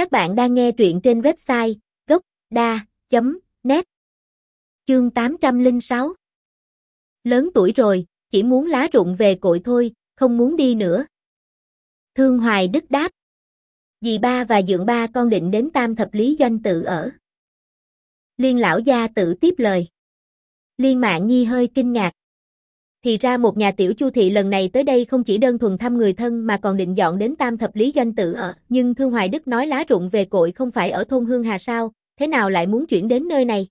Các bạn đang nghe truyện trên website gốc.da.net Chương 806 Lớn tuổi rồi, chỉ muốn lá rụng về cội thôi, không muốn đi nữa. Thương Hoài Đức đáp Dì ba và dượng ba con định đến tam thập lý doanh tự ở. Liên lão gia tự tiếp lời. Liên mạng nhi hơi kinh ngạc. Thì ra một nhà tiểu chu thị lần này tới đây không chỉ đơn thuần thăm người thân mà còn định dọn đến tam thập lý doanh tự ở. Nhưng Thương Hoài Đức nói lá rụng về cội không phải ở thôn Hương Hà sao, thế nào lại muốn chuyển đến nơi này?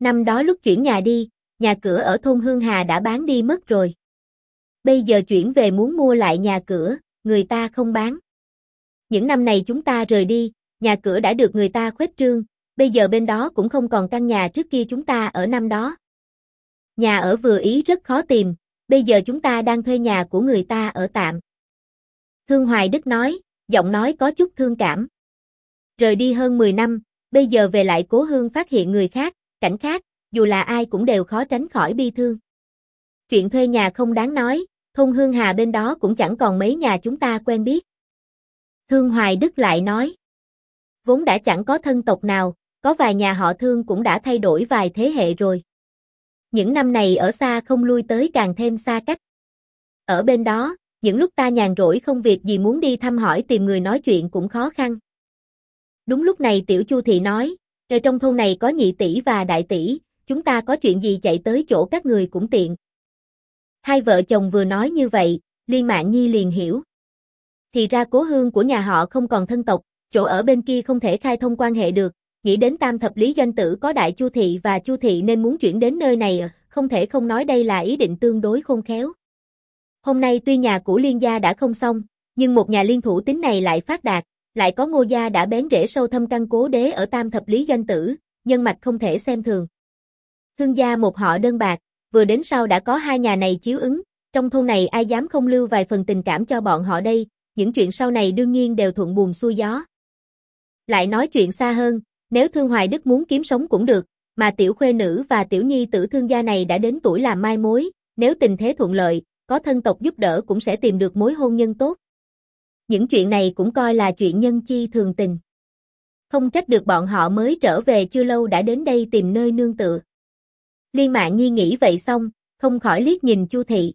Năm đó lúc chuyển nhà đi, nhà cửa ở thôn Hương Hà đã bán đi mất rồi. Bây giờ chuyển về muốn mua lại nhà cửa, người ta không bán. Những năm này chúng ta rời đi, nhà cửa đã được người ta khuếch trương, bây giờ bên đó cũng không còn căn nhà trước kia chúng ta ở năm đó. Nhà ở vừa ý rất khó tìm, bây giờ chúng ta đang thuê nhà của người ta ở tạm. Thương Hoài Đức nói, giọng nói có chút thương cảm. Rời đi hơn 10 năm, bây giờ về lại cố hương phát hiện người khác, cảnh khác, dù là ai cũng đều khó tránh khỏi bi thương. Chuyện thuê nhà không đáng nói, thôn Hương Hà bên đó cũng chẳng còn mấy nhà chúng ta quen biết. Thương Hoài Đức lại nói, vốn đã chẳng có thân tộc nào, có vài nhà họ thương cũng đã thay đổi vài thế hệ rồi. Những năm này ở xa không lui tới càng thêm xa cách. Ở bên đó, những lúc ta nhàn rỗi không việc gì muốn đi thăm hỏi tìm người nói chuyện cũng khó khăn. Đúng lúc này Tiểu Chu Thị nói, ở trong thôn này có nhị tỷ và đại tỷ, chúng ta có chuyện gì chạy tới chỗ các người cũng tiện. Hai vợ chồng vừa nói như vậy, Liên Mạng Nhi liền hiểu. Thì ra cố hương của nhà họ không còn thân tộc, chỗ ở bên kia không thể khai thông quan hệ được, nghĩ đến tam thập lý doanh tử có đại chu thị và chu thị nên muốn chuyển đến nơi này, không thể không nói đây là ý định tương đối khôn khéo. Hôm nay tuy nhà của liên gia đã không xong, nhưng một nhà liên thủ tính này lại phát đạt, lại có ngô gia đã bén rễ sâu thâm căn cố đế ở tam thập lý doanh tử, nhân mạch không thể xem thường. Thương gia một họ đơn bạc, vừa đến sau đã có hai nhà này chiếu ứng, trong thôn này ai dám không lưu vài phần tình cảm cho bọn họ đây, những chuyện sau này đương nhiên đều thuận buồm xuôi gió. Lại nói chuyện xa hơn, nếu Thương Hoài Đức muốn kiếm sống cũng được, mà tiểu khuê nữ và tiểu nhi tử thương gia này đã đến tuổi làm mai mối, nếu tình thế thuận lợi, có thân tộc giúp đỡ cũng sẽ tìm được mối hôn nhân tốt. Những chuyện này cũng coi là chuyện nhân chi thường tình. Không trách được bọn họ mới trở về chưa lâu đã đến đây tìm nơi nương tựa. Liên mạng nhi nghĩ vậy xong, không khỏi liếc nhìn Chu Thị.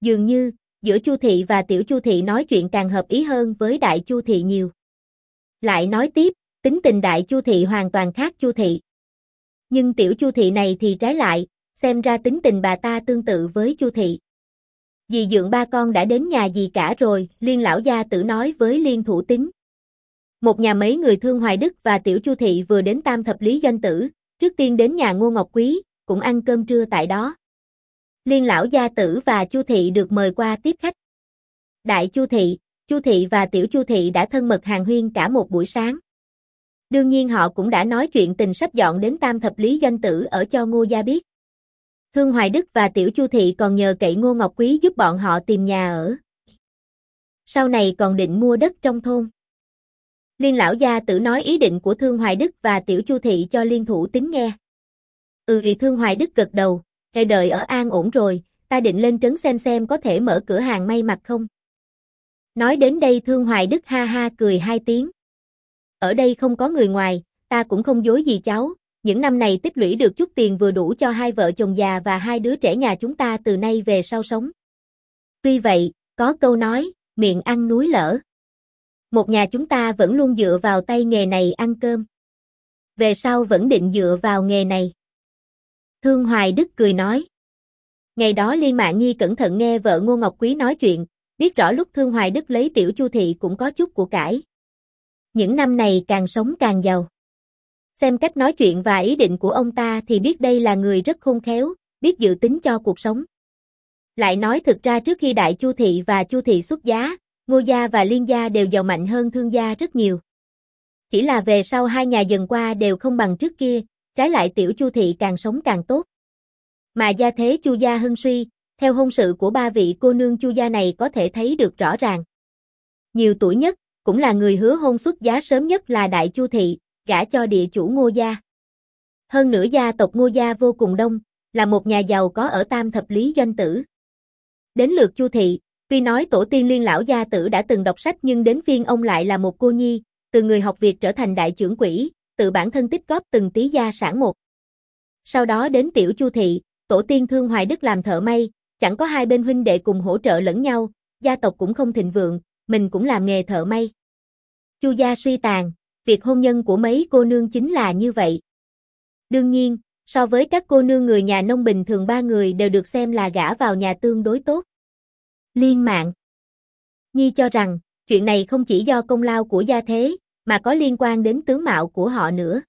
Dường như, giữa Chu Thị và Tiểu Chu Thị nói chuyện càng hợp ý hơn với Đại Chu Thị nhiều. Lại nói tiếp, tính tình Đại Chu Thị hoàn toàn khác Chu Thị. Nhưng Tiểu Chu Thị này thì trái lại, xem ra tính tình bà ta tương tự với Chu Thị. Dì dượng ba con đã đến nhà dì cả rồi, liên lão gia tử nói với liên thủ tính. Một nhà mấy người thương Hoài Đức và Tiểu Chu Thị vừa đến tam thập lý doanh tử, trước tiên đến nhà Ngô Ngọc Quý, cũng ăn cơm trưa tại đó. Liên lão gia tử và Chu thị được mời qua tiếp khách. Đại Chu thị, Chu thị và Tiểu Chu thị đã thân mật hàng huyên cả một buổi sáng. Đương nhiên họ cũng đã nói chuyện tình sắp dọn đến Tam thập lý doanh tử ở cho Ngô gia biết. Thương Hoài Đức và Tiểu Chu thị còn nhờ cậy Ngô Ngọc Quý giúp bọn họ tìm nhà ở. Sau này còn định mua đất trong thôn. Liên lão gia tử nói ý định của Thương Hoài Đức và Tiểu Chu thị cho liên thủ tính nghe. Ừ vì Thương Hoài Đức gật đầu, ngày đợi ở an ổn rồi, ta định lên trấn xem xem có thể mở cửa hàng may mặc không. Nói đến đây Thương Hoài Đức ha ha cười hai tiếng. Ở đây không có người ngoài, ta cũng không dối gì cháu, những năm này tích lũy được chút tiền vừa đủ cho hai vợ chồng già và hai đứa trẻ nhà chúng ta từ nay về sau sống. Tuy vậy, có câu nói, miệng ăn núi lở. Một nhà chúng ta vẫn luôn dựa vào tay nghề này ăn cơm. Về sau vẫn định dựa vào nghề này. Thương Hoài Đức cười nói. Ngày đó Liên Mạng Nhi cẩn thận nghe vợ Ngô Ngọc Quý nói chuyện, biết rõ lúc Thương Hoài Đức lấy tiểu chu thị cũng có chút của cải. Những năm này càng sống càng giàu. Xem cách nói chuyện và ý định của ông ta thì biết đây là người rất khôn khéo, biết dự tính cho cuộc sống. Lại nói thực ra trước khi Đại Chu Thị và Chu Thị xuất giá, Ngô Gia và Liên Gia đều giàu mạnh hơn Thương Gia rất nhiều. Chỉ là về sau hai nhà dần qua đều không bằng trước kia, trái lại tiểu Chu thị càng sống càng tốt. Mà gia thế Chu gia hưng suy, theo hôn sự của ba vị cô nương Chu gia này có thể thấy được rõ ràng. Nhiều tuổi nhất, cũng là người hứa hôn xuất giá sớm nhất là Đại Chu thị, gả cho địa chủ Ngô gia. Hơn nữa gia tộc Ngô gia vô cùng đông, là một nhà giàu có ở Tam thập lý doanh tử. Đến lượt Chu thị, tuy nói tổ tiên liên lão gia tử đã từng đọc sách nhưng đến phiên ông lại là một cô nhi, từ người học việc trở thành đại trưởng quỹ, tự bản thân tích góp từng tí gia sản một. Sau đó đến tiểu Chu thị, tổ tiên thương Hoài Đức làm thợ may, chẳng có hai bên huynh đệ cùng hỗ trợ lẫn nhau, gia tộc cũng không thịnh vượng, mình cũng làm nghề thợ may. Chu gia suy tàn, việc hôn nhân của mấy cô nương chính là như vậy. Đương nhiên, so với các cô nương người nhà nông bình thường ba người đều được xem là gả vào nhà tương đối tốt. Liên mạng Nhi cho rằng, chuyện này không chỉ do công lao của gia thế, mà có liên quan đến tướng mạo của họ nữa.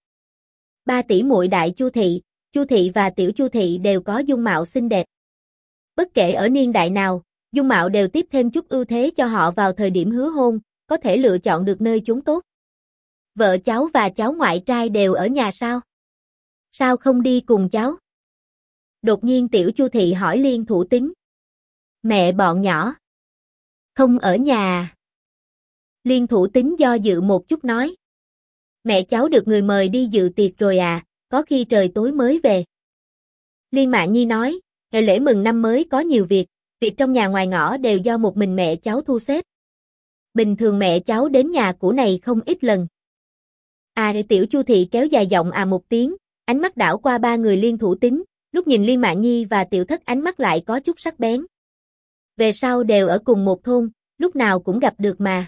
Ba tỷ muội đại Chu thị, Chu thị và tiểu Chu thị đều có dung mạo xinh đẹp. Bất kể ở niên đại nào, dung mạo đều tiếp thêm chút ưu thế cho họ vào thời điểm hứa hôn, có thể lựa chọn được nơi chúng tốt. Vợ cháu và cháu ngoại trai đều ở nhà sao? Sao không đi cùng cháu? Đột nhiên tiểu Chu thị hỏi Liên Thủ Tính. Mẹ bọn nhỏ. Không ở nhà. Liên Thủ Tính do dự một chút nói. Mẹ cháu được người mời đi dự tiệc rồi à, có khi trời tối mới về. Liên Mạng Nhi nói, ngày lễ mừng năm mới có nhiều việc, việc trong nhà ngoài ngõ đều do một mình mẹ cháu thu xếp. Bình thường mẹ cháu đến nhà của này không ít lần. À tiểu Chu thị kéo dài giọng à một tiếng, ánh mắt đảo qua ba người liên thủ tính, lúc nhìn Liên Mạng Nhi và tiểu thất ánh mắt lại có chút sắc bén. Về sau đều ở cùng một thôn, lúc nào cũng gặp được mà.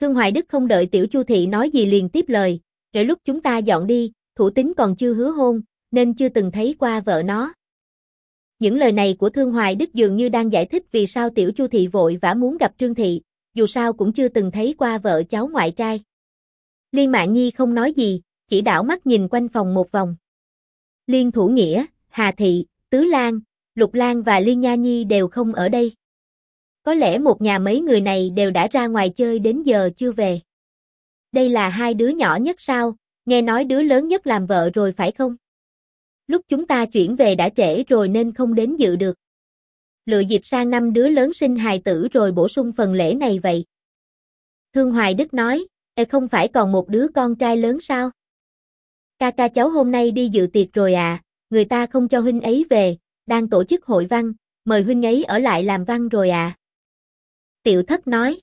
Thương Hoài Đức không đợi tiểu Chu thị nói gì liền tiếp lời, kể lúc chúng ta dọn đi, thủ tính còn chưa hứa hôn, nên chưa từng thấy qua vợ nó. Những lời này của Thương Hoài Đức dường như đang giải thích vì sao tiểu Chu thị vội vã muốn gặp Trương thị, dù sao cũng chưa từng thấy qua vợ cháu ngoại trai. Liên Mạn Nhi không nói gì, chỉ đảo mắt nhìn quanh phòng một vòng. Liên Thủ Nghĩa, Hà Thị, Tứ Lan, Lục Lan và Liên Nha Nhi đều không ở đây. Có lẽ một nhà mấy người này đều đã ra ngoài chơi đến giờ chưa về. Đây là hai đứa nhỏ nhất sao, nghe nói đứa lớn nhất làm vợ rồi phải không? Lúc chúng ta chuyển về đã trễ rồi nên không đến dự được. Lựa dịp sang năm đứa lớn sinh hài tử rồi bổ sung phần lễ này vậy. Thương Hoài Đức nói, Ê không phải còn một đứa con trai lớn sao? Ca ca cháu hôm nay đi dự tiệc rồi à, người ta không cho huynh ấy về, đang tổ chức hội văn, mời huynh ấy ở lại làm văn rồi à. Tiểu thất nói.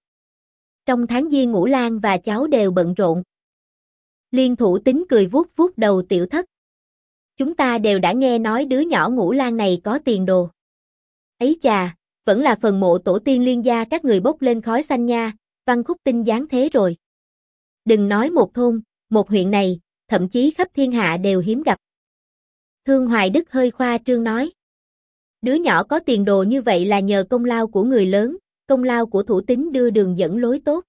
Trong tháng giêng ngũ lan và cháu đều bận rộn. Liên thủ tính cười vuốt vuốt đầu tiểu thất. Chúng ta đều đã nghe nói đứa nhỏ ngũ lan này có tiền đồ. Ấy chà, vẫn là phần mộ tổ tiên liên gia các người bốc lên khói xanh nha, văn khúc tinh dáng thế rồi. Đừng nói một thôn, một huyện này, thậm chí khắp thiên hạ đều hiếm gặp. Thương Hoài Đức hơi khoa trương nói. Đứa nhỏ có tiền đồ như vậy là nhờ công lao của người lớn, công lao của thủ tính đưa đường dẫn lối tốt.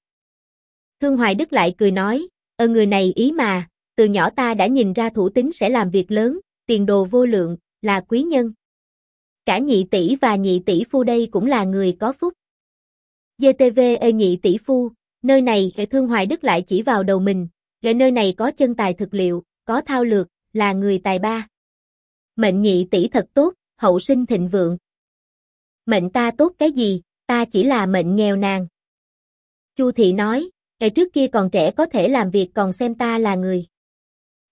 Thương Hoài Đức lại cười nói, ờ người này ý mà, từ nhỏ ta đã nhìn ra thủ tính sẽ làm việc lớn, tiền đồ vô lượng, là quý nhân. Cả nhị tỷ và nhị tỷ phu đây cũng là người có phúc. GTV ê nhị tỷ phu, nơi này hệ thương Hoài Đức lại chỉ vào đầu mình, ghệ nơi này có chân tài thực liệu, có thao lược, là người tài ba. Mệnh nhị tỷ thật tốt, hậu sinh thịnh vượng. Mệnh ta tốt cái gì, ta chỉ là mệnh nghèo nàn. Chu thị nói, ngày trước kia còn trẻ có thể làm việc còn xem ta là người.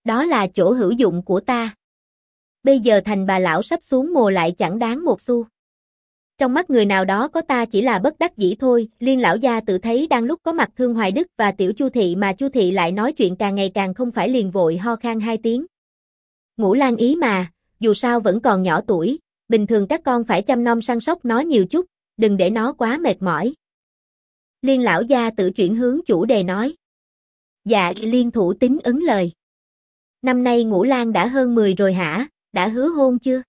Đó là chỗ hữu dụng của ta. Bây giờ thành bà lão sắp xuống mồ lại chẳng đáng một xu. Trong mắt người nào đó có ta chỉ là bất đắc dĩ thôi, liên lão gia tự thấy đang lúc có mặt thương hoài đức và tiểu chu thị mà chu thị lại nói chuyện càng ngày càng không phải liền vội ho khan hai tiếng. Ngũ lan ý mà, dù sao vẫn còn nhỏ tuổi, bình thường các con phải chăm nom săn sóc nó nhiều chút, đừng để nó quá mệt mỏi. Liên lão gia tự chuyển hướng chủ đề nói. Dạ liên thủ tính ứng lời. Năm nay ngũ lan đã hơn 10 rồi hả, đã hứa hôn chưa?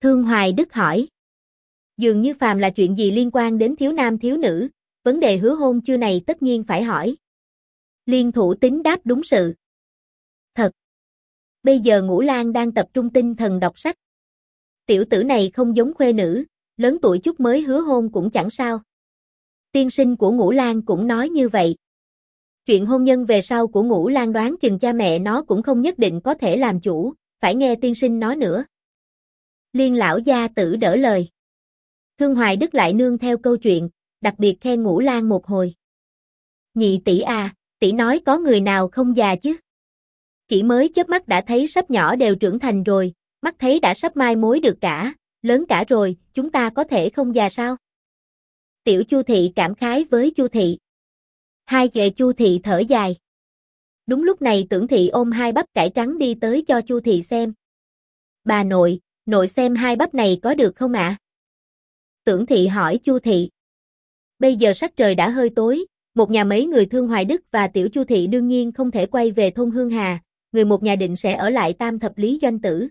Thương Hoài Đức hỏi. Dường như phàm là chuyện gì liên quan đến thiếu nam thiếu nữ, vấn đề hứa hôn chưa này tất nhiên phải hỏi. Liên thủ tính đáp đúng sự. Thật. Bây giờ Ngũ Lan đang tập trung tinh thần đọc sách. Tiểu tử này không giống khuê nữ, lớn tuổi chút mới hứa hôn cũng chẳng sao. Tiên sinh của Ngũ Lan cũng nói như vậy. Chuyện hôn nhân về sau của Ngũ Lan đoán chừng cha mẹ nó cũng không nhất định có thể làm chủ, phải nghe tiên sinh nói nữa. Liên lão gia tử đỡ lời. Thương Hoài Đức lại nương theo câu chuyện, đặc biệt khen Ngũ Lan một hồi. Nhị tỷ à, tỷ nói có người nào không già chứ? Chỉ mới chớp mắt đã thấy sắp nhỏ đều trưởng thành rồi, mắt thấy đã sắp mai mối được cả, lớn cả rồi, chúng ta có thể không già sao? Tiểu Chu thị cảm khái với Chu thị. Hai ghệ Chu thị thở dài. Đúng lúc này Tưởng thị ôm hai bắp cải trắng đi tới cho Chu thị xem. Bà nội, nội xem hai bắp này có được không ạ? Tưởng thị hỏi Chu thị. Bây giờ sắc trời đã hơi tối, một nhà mấy người thương Hoài Đức và Tiểu Chu thị đương nhiên không thể quay về thôn Hương Hà, người một nhà định sẽ ở lại Tam thập lý doanh tử.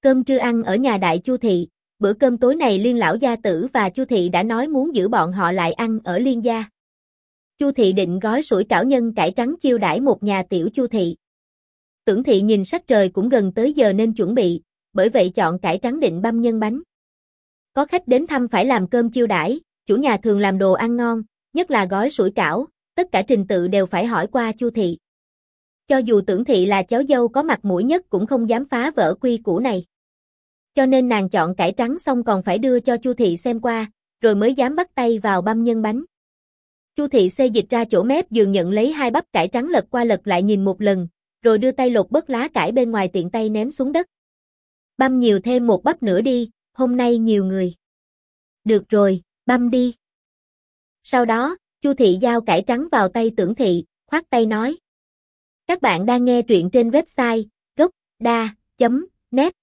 Cơm trưa ăn ở nhà đại Chu thị, bữa cơm tối này Liên lão gia tử và Chu thị đã nói muốn giữ bọn họ lại ăn ở Liên gia. Chu thị định gói sủi cảo nhân cải trắng chiêu đãi một nhà tiểu Chu thị. Tưởng thị nhìn sắc trời cũng gần tới giờ nên chuẩn bị, bởi vậy chọn cải trắng định băm nhân bánh. Có khách đến thăm phải làm cơm chiêu đãi, chủ nhà thường làm đồ ăn ngon, nhất là gói sủi cảo, tất cả trình tự đều phải hỏi qua Chu thị. Cho dù tưởng thị là cháu dâu có mặt mũi nhất cũng không dám phá vỡ quy củ này. Cho nên nàng chọn cải trắng xong còn phải đưa cho Chu thị xem qua, rồi mới dám bắt tay vào băm nhân bánh. Chu thị xê dịch ra chỗ mép giường nhận lấy hai bắp cải trắng lật qua lật lại nhìn một lần, rồi đưa tay lột bớt lá cải bên ngoài tiện tay ném xuống đất. Băm nhiều thêm một bắp nữa đi, hôm nay nhiều người. Được rồi, băm đi. Sau đó, Chu thị giao cải trắng vào tay Tưởng thị, khoát tay nói: "Các bạn đang nghe truyện trên website gocda.net